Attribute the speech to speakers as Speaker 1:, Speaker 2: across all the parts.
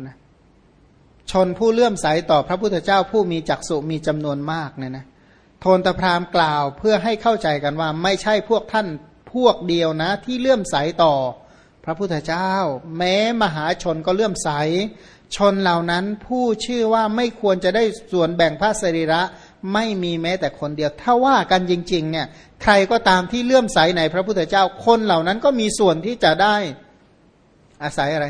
Speaker 1: นะชนผู้เลื่อมใสต่อพระพุทธเจ้าผู้มีจักษุมีจำนวนมากเนี่ยนะโทนตพรามกล่าวเพื่อให้เข้าใจกันว่าไม่ใช่พวกท่านพวกเดียวนะ ที่เลื่อมใสต่อพระพุทธเจ้า แม้มหาชนก็เลื่อมใส ชนเหล่านั้นผู้ชื่อว่าไม่ควรจะได้ส่วนแบ่งพระสรีระไม่มีแม้แต่คนเดียว ถ้าว่ากันจริง ๆ เนี่ย ใครก็ตามที่เลื่อมใสในพระพุทธเจ้าคนเหล่านั้นก็มีส่วนที่จะได้อาศัยอะไร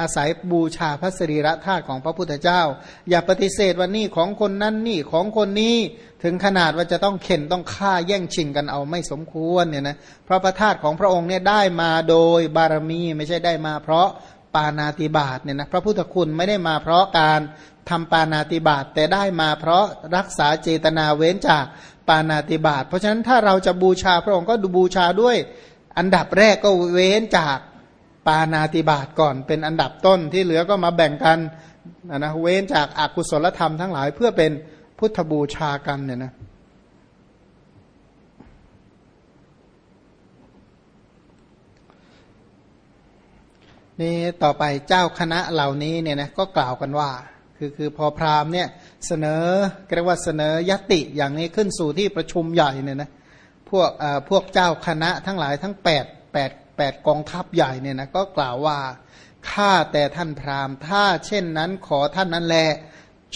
Speaker 1: อาศัยบูชาพระสรีระธาตุของพระพุทธเจ้า อย่าปฏิเสธว่านี่ของคนนั้นนี่ของคนนี้ถึงขนาดว่าจะต้องเข็นต้องฆ่าแย่งชิงกันเอาไม่สมควรเนี่ยนะพระประธาตุของพระองค์เนี่ยได้มาโดยบารมีไม่ใช่ได้มาเพราะปานาติบาตเนี่ยนะพระพุทธคุณไม่ได้มาเพราะการทำปานาติบาตแต่ได้มาเพราะรักษาเจตนาเว้นจากปานาติบาตเพราะฉะนั้นถ้าเราจะบูชาพระองค์ก็ดูบูชาด้วยอันดับแรกก็เว้นจาก ปานาติบาตก่อนเป็นอันดับต้นที่เหลือก็มาแบ่งกันนะเว้นจากอากุศลธรรมทั้งหลายเพื่อเป็นพุทธบูชากันเนี่ยนะนี่ต่อไปเจ้าคณะเหล่านี้เนี่ยนะก็กล่าวกันว่า คือคือพอพราหมณ์เนี่ยเสนอเรียกว่าเสนอยติอย่างนี้ขึ้นสู่ที่ประชุมใหญ่เนี่ยนะพวกพวกเจ้าคณะทั้งหลายทั้ง 8 8 8 กองทัพใหญ่เนี่ยนะก็กล่าวว่าข้าแต่ท่านพราหมณ์ ถ้าเช่นนั้นขอท่านนั้นแหละ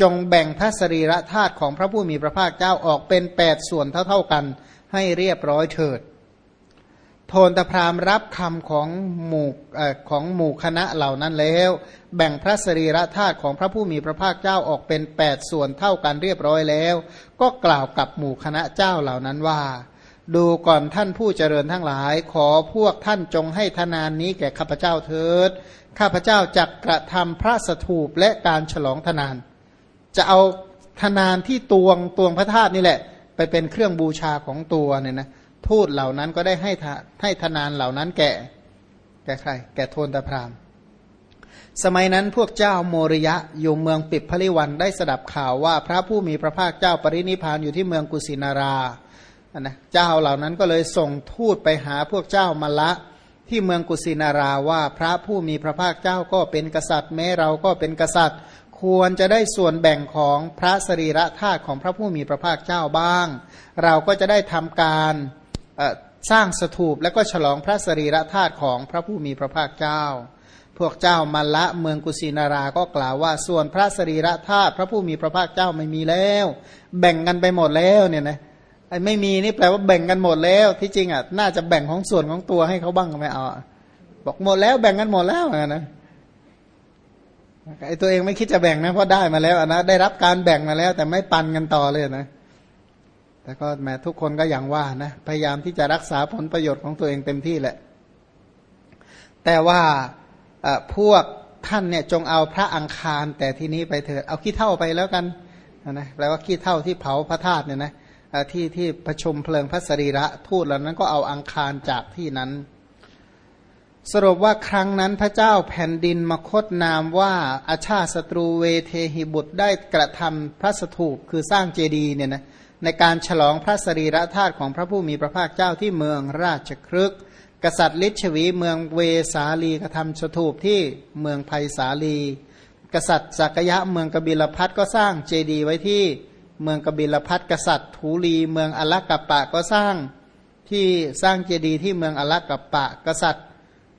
Speaker 1: จงแบ่งพระสรีระธาตุของพระผู้มีพระภาคเจ้าออกเป็นแปดส่วนเท่าๆกันให้เรียบร้อยเถิด โทนตพราหมณ์รับคำของหมู่ของหมู่คณะเหล่านั้นแล้ว แบ่งพระสรีระธาตุของพระผู้มีพระภาคเจ้าออกเป็นแปดส่วนเท่ากันเรียบร้อยแล้ว ก็กล่าวกับหมู่คณะเจ้าเหล่านั้นว่า ดูก่อนท่านผู้เจริญทั้งหลาย ขอพวกท่านจงให้ทนานนี้แก่ข้าพเจ้าเถิด ข้าพเจ้าจะกระทำพระสถูปและการฉลองทนาน จะเอาธนานที่ตวงตวงพระธาตุนี่แหละ ไปเป็นเครื่องบูชาของตัวเนี่ยนะทูตเหล่านั้นก็ได้ให้ให้ธนานเหล่านั้นแก่ แก่ใคร แก่โทนตะพรามสมัยนั้นพวกเจ้าโมริยะอยู่เมืองปิดพลิวันได้สดับข่าวว่าพระผู้มีพระภาคเจ้าปรินิพานอยู่ที่เมืองกุสินารา นะเจ้าเหล่านั้นก็เลยส่งทูตไปหาพวกเจ้ามาละ ที่เมืองกุสินาราว่าพระผู้มีพระภาคเจ้าก็เป็นกษัตริย์แม้เราก็เป็นกษัตริย์ ควรจะได้ส่วนแบ่งของพระสรีระธาตุของพระผู้มีพระภาคเจ้าบ้าง เราก็จะได้ทำการสร้างสถูปและก็ฉลองพระสรีระธาตุของพระผู้มีพระภาคเจ้า พวกเจ้ามาละเมืองกุสินาราก็กล่าวว่า ส่วนพระสรีระธาตุพระผู้มีพระภาคเจ้าไม่มีแล้ว แบ่งกันไปหมดแล้วเนี่ยนะ ไอ้ไม่มีนี่แปลว่าแบ่งกันหมดแล้ว ที่จริงอะน่าจะแบ่งของส่วนของตัวให้เขาบ้างก็ไม่เอาบอกหมดแล้วแบ่งกันหมดแล้วนะไอ้ตัวเองไม่คิดจะแบ่งนะเพราะได้มาแล้วนะได้รับการแบ่งมาแล้ว แต่ไม่ปันกันต่อเลยนะแต่ก็แม้ทุกคนก็อย่างว่านะพยายามที่จะรักษาผลประโยชน์ของตัวเองเต็มที่แหละ แต่ว่าพวกท่านเนี่ยจงเอาพระอังคารแต่ทีนี้ไปเถิดเอาขี้เท่าไปแล้วกันนะแปลว่าขี้เท่าที่เผาพระธาตุเนี่ยนะ ที่ที่ประชุมเพลิงพระสรีระทูตเหล่านั้นก็เอาอังคารจากที่นั้น สรุปว่าครั้งนั้นพระเจ้าแผ่นดินมคตนามว่าอาชาศัตรูเวเทหิบุตรได้กระทำพระสถูปคือสร้างเจดีย์เนี่ยนะในการฉลองพระสรีระธาตุของพระผู้มีพระภาคเจ้าที่เมืองราชครึกกษัตริย์ลิชวีเมืองเวสาลีกระทำสถูปที่เมืองไพสาลี กษัตริย์ศากยะเมืองกบิลพัสดุ์ก็สร้างเจดีย์ไว้ที่ เมืองกบิลพัสดุ์กษัตริย์ถูลีเมืองอัลลกัปปะก็สร้างที่สร้างเจดีย์ที่เมืองอัลลกัปปะ กษัตริย์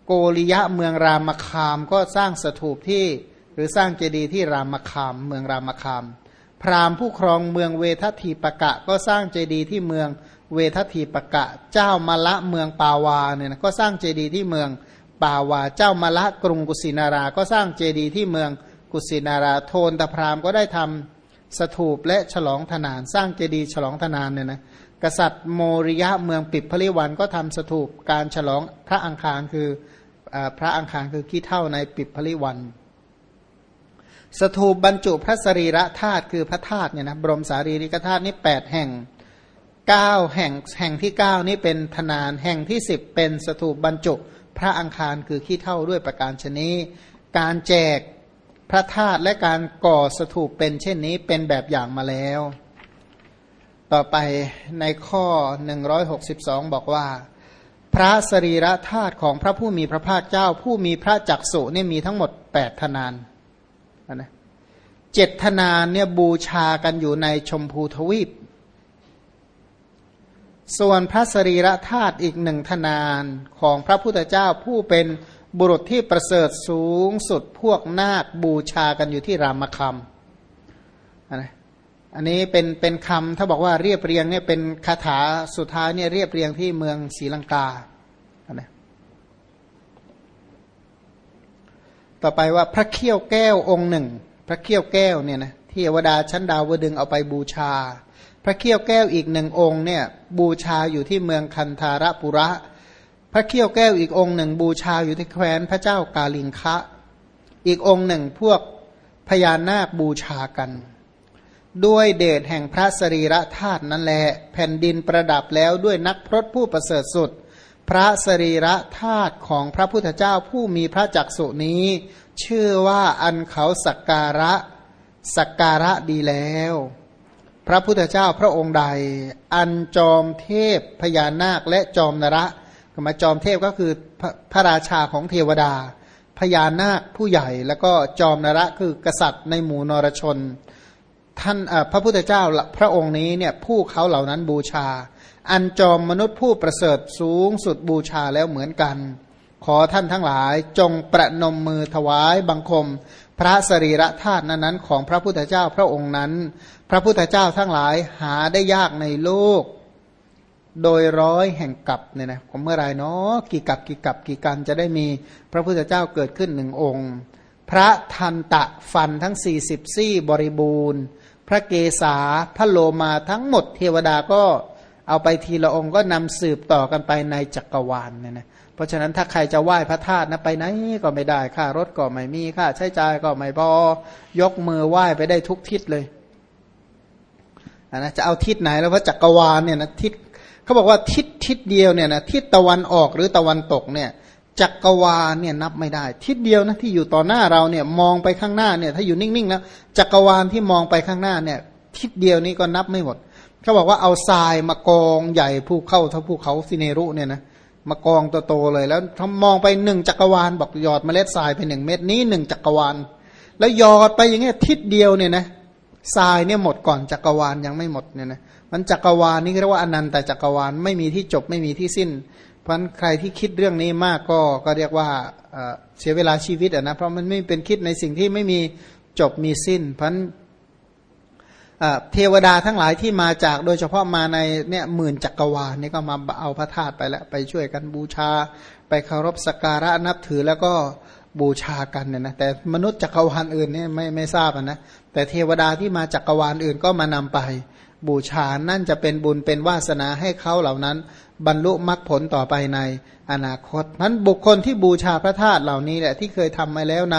Speaker 1: โกลิยะเมืองรามคามก็สร้างสถูปที่หรือสร้างเจดีย์ที่รามคามเมืองรามคาม พราหมณ์ผู้ครองเมืองเวฏฐทีปกะ ก็สร้างเจดีย์ที่เมืองเวฏฐทีปกะ เจ้ามัลละเมืองปาวาเนี่ยนะก็สร้างเจดีย์ที่เมืองปาวา เจ้ามาละกรุงกุสินารา ก็สร้างเจดีย์ที่เมืองกุสินารา โทนตะพราหมณ์ก็ได้ทำ สถูปและฉลองธนาน สร้างเจดีย์ฉลองธนานเนี่ยนะกษัตริย์โมริยะเมืองปิดพลิวันก็ทำสถูปการฉลองพระอังคารคือพระอังคารคือขี้เท่าในปิดพลิวันสถูปบรรจุพระสรีระธาตุคือพระธาตุเนี่ยนะบรมสารีริกธาตุนี่แปดแห่งเก้าแห่งแห่งที่เก้านี่เป็นธนานแห่งที่สิบเป็นสถูปบรรจุพระอังคารคือขี้เท่าด้วยประการชนีการแจก พระธาตุและการก่อสถูปเป็นเช่นนี้เป็นแบบอย่างมาแล้ว ต่อไปในข้อ 162 บอกว่า พระสรีระธาตุของพระผู้มีพระภาคเจ้า ผู้มีพระจักสุเนี่ยมีทั้งหมดแปดทนานนะเจ็ดทนานเนี่ยบูชากันอยู่ในชมพูทวีป ส่วนพระสรีระธาตุอีกหนึ่งทนานของพระพุทธเจ้าผู้เป็น บุรุษที่ประเสริฐสูงสุดพวกนาคบูชากันอยู่ที่รามคำนะอันนี้เป็นเป็นคำถ้าบอกว่าเรียบเรียงเนี่ยเป็นคาถาสุดท้ายเนี่ยเรียบเรียงที่เมืองศรีลังกานะต่อไปว่าพระเขี้ยวแก้วองค์หนึ่ง พระเขี้ยวแก้วเนี่ยนะที่เทวดาชั้นดาวดึงเอาไปบูชา พระเขี้ยวแก้วอีกหนึ่งองค์เนี่ยบูชาอยู่ที่เมืองคันธารปุระ พระเขี้ยวแก้วอีกองค์หนึ่งบูชาอยู่ที่แคว้นพระเจ้ากาลิงคะ อีกองค์หนึ่งพวกพญานาคบูชากัน ด้วยเดชแห่งพระสรีระธาตุนั่นแหละแผ่นดินประดับแล้วด้วยนักพรตผู้ประเสริฐสุด พระสรีระธาตุของพระพุทธเจ้าผู้มีพระจักสุนี้ ชื่อว่าอันเขาสักการะสักการะดีแล้ว พระพุทธเจ้าพระองค์ใด อันจอมเทพพญานาคและจอมนระ มาจอมเทพก็คือพระพระราชาของเทวดา พญานาคผู้ใหญ่ แล้วก็จอมนระคือกษัตริย์ในหมู่นรชน ท่านพระพุทธเจ้าพระองค์นี้เนี่ยผู้เขาเหล่านั้นบูชา อันจอมมนุษย์ผู้ประเสริฐสูงสุดบูชาแล้วเหมือนกัน ขอท่านทั้งหลายจงประนมมือถวายบังคม พระสรีระธาตุนั้นของพระพุทธเจ้าพระองค์นั้น พระพุทธเจ้าทั้งหลายหาได้ยากในโลก โดยร้อยแห่งกับเนี่ยนะผมเมื่อไรเนาะกี่กับกี่กับกี่กันจะได้มีพระพุทธเจ้าเกิดขึ้นหนึ่งองค์ พระทันตะฟันทั้งสี่สิบซี่บริบูรณ์ พระเกศาพระโลมาทั้งหมดเทวดาก็เอาไปทีละองค์ก็นำสืบต่อกันไปในจักรวาลเนี่ยนะเพราะฉะนั้นถ้าใครจะไหว้พระธาตุนะไปไหนก็ไม่ได้ค่ารถก็ไม่มีค่าใช้จ่ายก็ไม่พอยกมือไหว้ไปได้ทุกทิศเลยนนะจะเอาทิศไหนแล้วว่าจักรวาลเนี่ยนะทิศ เขาบอกว่าทิศทิศเดียวเนี่ยนะทิศตะวันออกหรือตะวันตกเนี่ยจักรวาลเนี่ยนับไม่ได้ ทิศเดียวนะที่อยู่ต่อหน้าเราเนี่ยมองไปข้างหน้าเนี่ยถ้าอยู่นิ่งๆแล้วจักรวาลที่มองไปข้างหน้าเนี่ยทิศเดียวนี้ก็นับไม่หมดเขาบอกว่าเอาทรายมากองใหญ่ภูเข้าเท่าภูเขาซิเนรุเนี่ยนะมากองโตๆเลยแล้วทำมองไปหนึ่งจักรวาลบอกหยอดเมล็ดทรายไปหนึ่งเม็ดนี้หนึ่งจักรวาล แล้วหยอดไปอย่างเงี้ยทิศเดียวเนี่ยนะ ทรายเนี่ยหมดก่อนจักรวาลยังไม่หมดเนี่ยนะมันจักรวาลนี่เรียกว่าอนันต์แต่จักรวาลไม่มีที่จบไม่มีที่สิ้น เพราะใครที่คิดเรื่องนี้มากก็ก็เรียกว่าเสียเวลาชีวิตอะนะเพราะมันไม่เป็นคิดในสิ่งที่ไม่มีจบมีสิ้น เพราะเทวดาทั้งหลายที่มาจากโดยเฉพาะมาในเนี่ยหมื่นจักรวาลนี่ก็มาเอาพระธาตุไปแล้วไปช่วยกันบูชา ไปเคารพสักการะนับถือแล้วก็ บูชากันเนี่ยนะแต่มนุษย์จักรวาลอื่นเนี่ยไม่ไม่ทราบนะแต่เทวดาที่มาจักรวาลอื่นก็มานำไป บูชานั่นจะเป็นบุญเป็นวาสนาให้เขาเหล่านั้น บรรลุมรรคผลต่อไปในอนาคตนั้นบุคคลที่บูชาพระธาตุเหล่านี้แหละที่เคยทำมาแล้วใน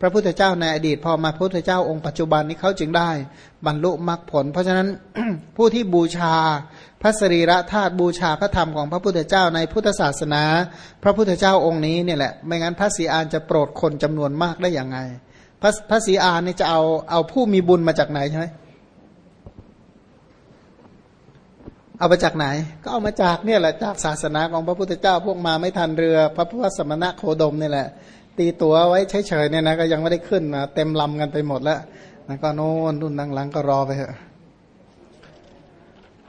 Speaker 1: พระพุทธเจ้าในอดีต พอมาพระพุทธเจ้าองค์ปัจจุบันนี้เขาจึงได้ บรรลุมรรคผล เพราะฉะนั้นผู้ที่บูชา พระสรีระธาตุบูชาพระธรรมของพระพุทธเจ้าในพุทธศาสนา พระพุทธเจ้าองค์นี้เนี่ยแหละไม่งั้นพระศรีอานจะโปรดคนจำนวนมากได้อย่างไง พระพระศรีอานนี่จะเอาเอาผู้มีบุญมาจากไหนใช่ไหมเอามาจากไหน ก็เอามาจากเนี่ยแหละจากศาสนาของพระพุทธเจ้าพวกมาไม่ทันเรือ พระพุทธสมณะโคดมนี่แหละ ตีตัวไว้เฉยๆเนี่ยนะก็ยังไม่ได้ขึ้นนะเต็มลำกันไปหมดแล้วแล้วก็โน่นรุ่นหลังๆก็รอไปเถอะ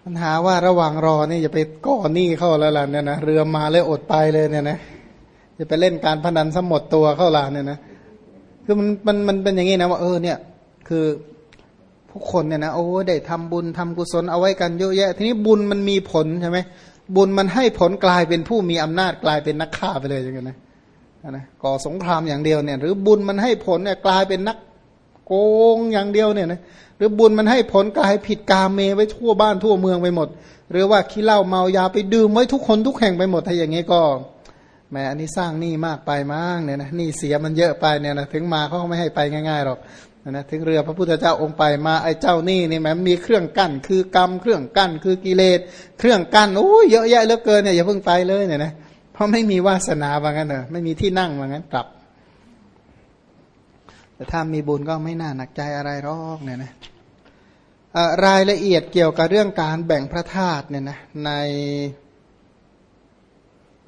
Speaker 1: ปัญหาว่าระหว่างรอนี่อย่าไปก่อหนี้เข้าแล้วล่ะเนี่ยนะเรือมาเลยอดไปเลยเนี่ยนะจะไปเล่นการพนันสมหมดตัวเข้าล่ะเนี่ยนะคือมันมันมันเป็นอย่างนี้นะว่าเออเนี่ย คือผู้คนเนี่ยนะโอ้ได้ทำบุญทำกุศลเอาไว้กันเยอะแยะ ทีนี้บุญมันมีผลใช่ไหมบุญมันให้ผลกลายเป็นผู้มีอำนาจกลายเป็นนักฆ่าไปเลยอย่างเงี้ยนะนะก่อสงครามอย่างเดียวเนี่ย หรือบุญมันให้ผลเนี่ยกลายเป็นนักโกงอย่างเดียวเนี่ยนะ รือบุญมันให้ผลกลายผิดกาเมไว้ทั่วบ้านทั่วเมืองไปหมด หรือว่าขี้เหล้าเมายาไปดื่มไว้ทุกคนทุกแห่งไปหมดถ้าอย่างเงี้ก็แม้อันนี้สร้างหนี้มากไปมากเนี่ยนะหนี้เสียมันเยอะไปเนี่ยนะถึงมาเขาไม่ให้ไปง่ายๆหรอกนะถึงเรือพระพุทธเจ้าองค์ไปมาไอ้เจ้านี่นี่แม้มีเครื่องกั้นคือกรรมเครื่องกั้นคือกิเลสเครื่องกั้นโอ้ยเยอะแยะเหลือเกินเนี่ยอย่าเพิ่งไปเลยเนี่ยนะเพราะไม่มีวาสนาว่างั้นเนอะไม่มีที่นั่งว่างั้นกลับ แต่ถ้ามีบุญก็ไม่น่าหนักใจอะไรหรอกเนี่ยนะ รายละเอียดเกี่ยวกับเรื่องการแบ่งพระธาตุเนี่ยนะใน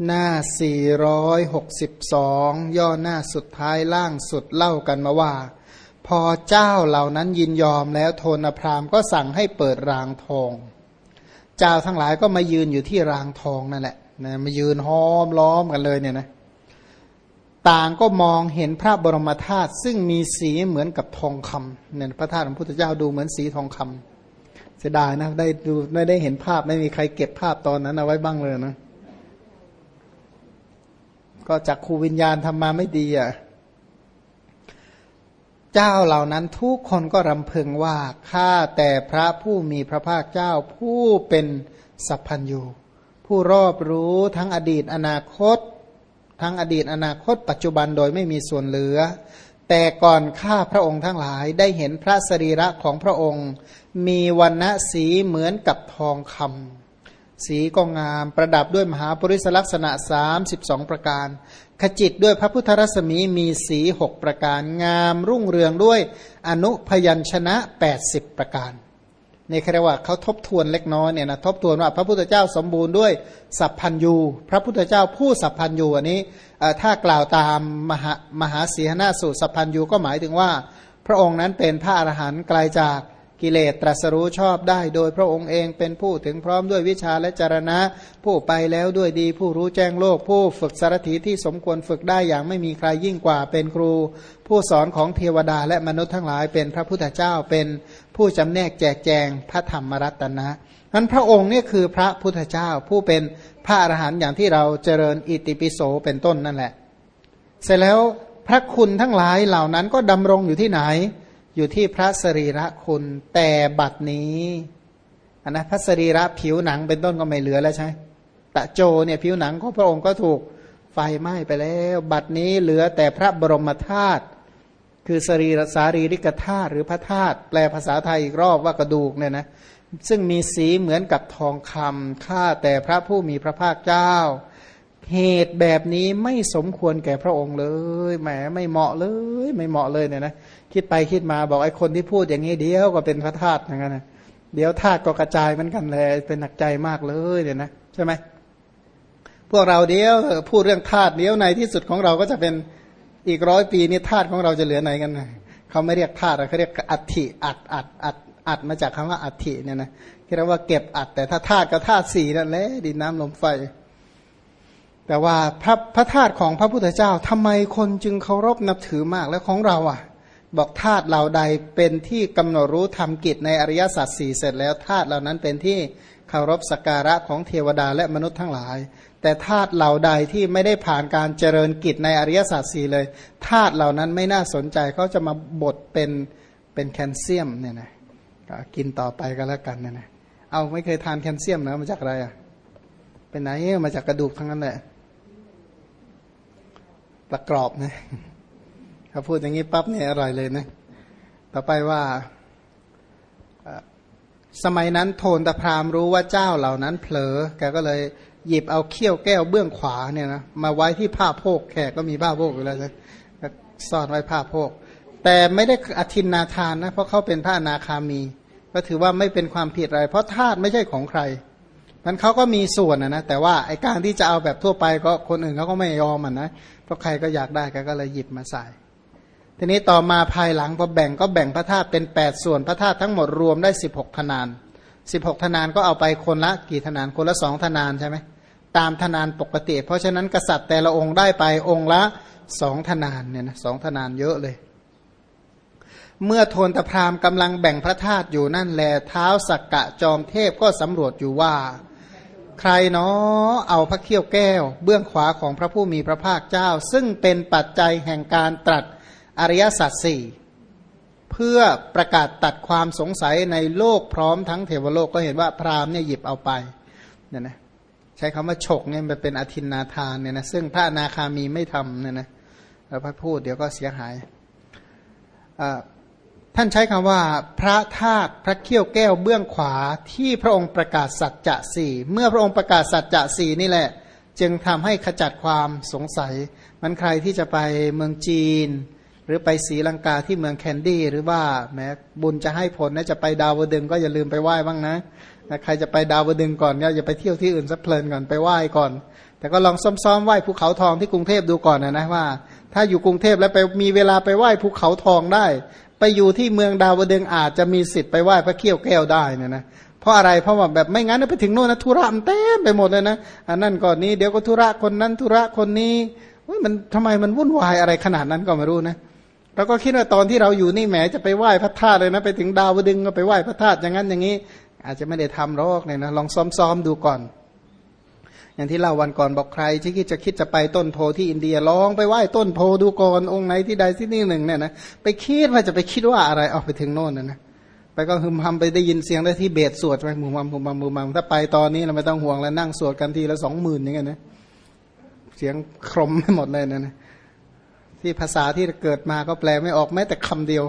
Speaker 1: หน้า 462 ย่อหน้าสุดท้ายล่างสุดเล่ากันมาว่า พอเจ้าเหล่านั้นยินยอมแล้วโทนพราหมณ์ก็สั่งให้เปิดรางทอง เจ้าทั้งหลายก็มายืนอยู่ที่รางทองนั่นแหละนะมายืนห้อมล้อมกันเลยเนี่ยนะ ต่างก็มองเห็นพระบรมธาตุซึ่งมีสีเหมือนกับทองคำเนี่ยพระธาตุของพระพุทธเจ้าดูเหมือนสีทองคำเสียดายนะได้ดูไม่ได้เห็นภาพไม่มีใครเก็บภาพตอนนั้นเอาไว้บ้างเลยนะ ก็จากครูวิญญาณทำมาไม่ดีอะเจ้าเหล่านั้นทุกคนก็รำพึงว่าข้าแต่พระผู้มีพระภาคเจ้าผู้เป็นสัพพัญญูผู้รอบรู้ทั้งอดีตอนาคต ทั้งอดีตอนาคต ปัจจุบันโดยไม่มีส่วนเหลือ แต่ก่อนข้าพระองค์ทั้งหลายได้เห็นพระสรีระของพระองค์ มีวันณะสีเหมือนกับทองคำสีก็งามประดับด้วยมหาปริศลักษณะ 32 ประการ ขจิตด้วยพระพุทธรัศมีมีสีหกประการ งามรุ่งเรืองด้วยอนุพยัญชนะ 80 ประการ นครว่าเขาทบทวนเล็กน้อยเนี่ยนะทบทวนว่าพระพุทธเจ้าสมบูรณ์ด้วยสัพพัญยูพระพุทธเจ้าผู้สัพพัญยูอันนี้ถ้ากล่าวตามมหามหาสีหนาสูตรสัพพัญยูก็หมายถึงว่า พระองค์นั้นเป็นพระอรหันต์ไกลาจาก กิเลสตรัสรู้ชอบได้ โดยพระองค์เองเป็นผู้ถึงพร้อมด้วยวิชาและจรณะ ผู้ไปแล้วด้วยดี ผู้รู้แจ้งโลก ผู้ฝึกสารถีที่สมควรฝึกได้อย่างไม่มีใครยิ่งกว่าเป็นครู ผู้สอนของเทวดาและมนุษย์ทั้งหลายเป็นพระพุทธเจ้าเป็นผู้จำแนกแจกแจงพระธรรมรัตนะนั้นพระองค์นี่คือพระพุทธเจ้าผู้เป็นพระอรหันต์อย่างที่เราเจริญอิติปิโสเป็นต้นนั่นแหละ เสร็จแล้วพระคุณทั้งหลายเหล่านั้นก็ดำรงอยู่ที่ไหน อยู่ที่พระสรีระคุณแต่บัดนี้อันนะพระสรีระผิวหนังเป็นต้นก็ไม่เหลือแล้วใช่ตะโจเนี่ยผิวหนังของพระองค์ก็ถูกไฟไหม้ไปแล้ว บัดนี้เหลือแต่พระบรมธาตุคือสรีรสารีริกธาตุหรือพระธาตุแปลภาษาไทยอีกรอบว่ากระดูกเนี่ยนะซึ่งมีสีเหมือนกับทองคำข้าแต่พระผู้มีพระภาคเจ้า เหตุแบบนี้ไม่สมควรแก่พระองค์เลยแหมไม่เหมาะเลย ไม่เหมาะเลยเนี่ยนะ คิดไปคิดมาบอกไอ้คนที่พูดอย่างนี้เดียวก็เป็นพระธาตุอย่างนั้นนะเดี๋ยวธาตุก็กระจายเหมือนกันเลยเป็นหนักใจมากเลยเนี่ยนะใช่ไหมพวกเราเดียวพูดเรื่องธาตุเดียวในที่สุดของเราก็จะเป็นอีกร้อยปีนี้ธาตุของเราจะเหลือไหนกันนะเขาไม่เรียกธาตุเขาเรียกอัฐิอัดอัดอัดอัดมาจากคำว่าอัฐิเนี่ยนะคิดว่าเก็บอัดแต่ถ้าธาตุก็ธาตุสี่นั่นแหละดินน้ำลมไฟ แต่ว่าพระพระธาตุของพระพุทธเจ้าทำไมคนจึงเคารพนับถือมากแล้วของเราอะ บอกธาตุเหล่าใดเป็นที่กำหนดรู้ทำกิจในอริยสัจสี่เสร็จแล้วธาตุเหล่านั้นเป็นที่เคารพสักการะของเทวดาและมนุษย์ทั้งหลาย แต่ธาตุเหล่าใดที่ไม่ได้ผ่านการเจริญกิจในอริยสัจสี่เลยธาตุเหล่านั้นไม่น่าสนใจเขาจะมาบดเป็นเป็นแคลเซียมเนี่ยนะกินต่อไปก็แล้วกันเนะนะเอาไม่เคยทานแคลเซียมนะมาจากอะไรอะเป็นไหนมาจากกระดูกทั้งนั้นแหละประกรอบนะ ถ้าพูดอย่างนี้ปั๊บเนี่ยอร่อยเลยนะต่อไปว่าสมัยนั้นโทนตะพรามรู้ว่าเจ้าเหล่านั้นเผลอ แกก็เลยหยิบเอาเขี้ยวแก้วเบื้องขวาเนี่ยนะมาไว้ที่ผ้าโพกแขกก็มีผ้าโพกอยู่แล้วนะซ่อนไว้ผ้าโพก แต่ไม่ได้อธินนาทานนะเพราะเขาเป็นพระนาคามี ก็ถือว่าไม่เป็นความผิดอะไร เพราะธาตุไม่ใช่ของใครนั้นเขาก็มีส่วนนะนะแต่ว่าไอ้การที่จะเอาแบบทั่วไปก็คนอื่นเขาก็ไม่ยอมมันนะเพราะใครก็อยากได้แกก็เลยหยิบมาใส่ ทีนี้ต่อมาภายหลังพอแบ่งก็แบ่งพระธาตุเป็นแปดส่วนพระธาตุทั้งหมดรวมได้สิบหกทนานสิบหกทนานก็เอาไปคนละกี่ทนานคนละสองทนานใช่ไหมตามทนานปกติ เพราะฉะนั้นกษัตริย์แต่ละองค์ได้ไปองค์ละสองทนานเนี่ยนะสองทนานเยอะเลย เมื่อโทนตะพรามกำลังแบ่งพระธาตุอยู่นั่นแลเท้าสักกะจอมเทพก็สำรวจอยู่ว่า ใครเนาะเอาพระเขี้ยวแก้ว เบื้องขวาของพระผู้มีพระภาคเจ้า ซึ่งเป็นปัจจัยแห่งการตรัส อริยสัจสี่เพื่อประกาศตัดความสงสัยในโลกพร้อมทั้งเทวโลกก็เห็นว่าพราหมณ์เนี่ยหยิบเอาไปเนี่ยนะใช้คำว่าฉกเนี่ยมันเป็นอธินนาทานเนี่ยนะซึ่งพระนาคามีไม่ทำเนี่ยนะแล้วพระพูดเดี๋ยวก็เสียหายท่านใช้คำว่าพระธาตุพระเขี้ยวแก้วเบื้องขวาที่พระองค์ประกาศสัจจะสี่เมื่อพระองค์ประกาศสัจจะสี่นี่แหละ จึงทำให้ขจัดความสงสัย มันใครที่จะไปเมืองจีน หรือไปศรีลังกาที่เมืองแคนดี้หรือว่าแม้บุญจะให้ผลนะจะไปดาวดึงก็อย่าลืมไปไหว้บ้างนะใครจะไปดาวดึงก่อนก็อย่าไปเที่ยวที่อื่นสักเพลินก่อนไปไหว้ก่อน แต่ก็ลองซ้อมๆไหว้ภูเขาทองที่กรุงเทพดูก่อนนะนะว่า ถ้าอยู่กรุงเทพแล้วไปมีเวลาไปไหว้ภูเขาทองได้ ไปอยู่ที่เมืองดาวดึงอาจจะมีสิทธิ์ไปไหว้พระเขี้ยวแก้วได้นะนะเพราะอะไร เพราะว่าแบบไม่งั้นไปถึงโน่นนะธุระมันเต็มไปหมดเลยนะอันนั้นก่อนนี้เดี๋ยวก็ธุระคนนั้นธุระคนนี้มันทำไมมันวุ่นวายอะไรขนาดนั้นก็ไม่รู้นะ เราก็คิดว่าตอนที่เราอยู่นี่แหมจะไปไหว้พระธาตุเลยนะไปถึงดาวดึงก็ไปไหว้พระธาตุอย่างนั้นอย่างนี้ อาจจะไม่ได้ทำหรอกเนี่ยนะลองซ้อมๆดูก่อน อย่างที่เล่าวันก่อนบอกใคร ที่คิดจะคิดจะไปต้นโพที่อินเดียลองไปไหว้ต้นโพดูก่อนองค์ไหนที่ใดที่นี่หนึ่งเนี่ยนะไปคิดว่าจะไปคิดว่าอะไรเอาไปถึงโน่นนะนะไปก็ฮึมพำไปได้ยินเสียงได้ที่เบสสวดไปมุมมัมมุมมัมมุมมัมถ้าไปตอนนี้เราไม่ต้องห่วงแล้วนั่งสวดกันทีละสองหมื่นอย่างเงี้ยนะเสียงครมไม่หมดเลยนะนะ ที่ภาษาที่เกิดมาก็แปลไม่ออกแม้แต่คำเดียว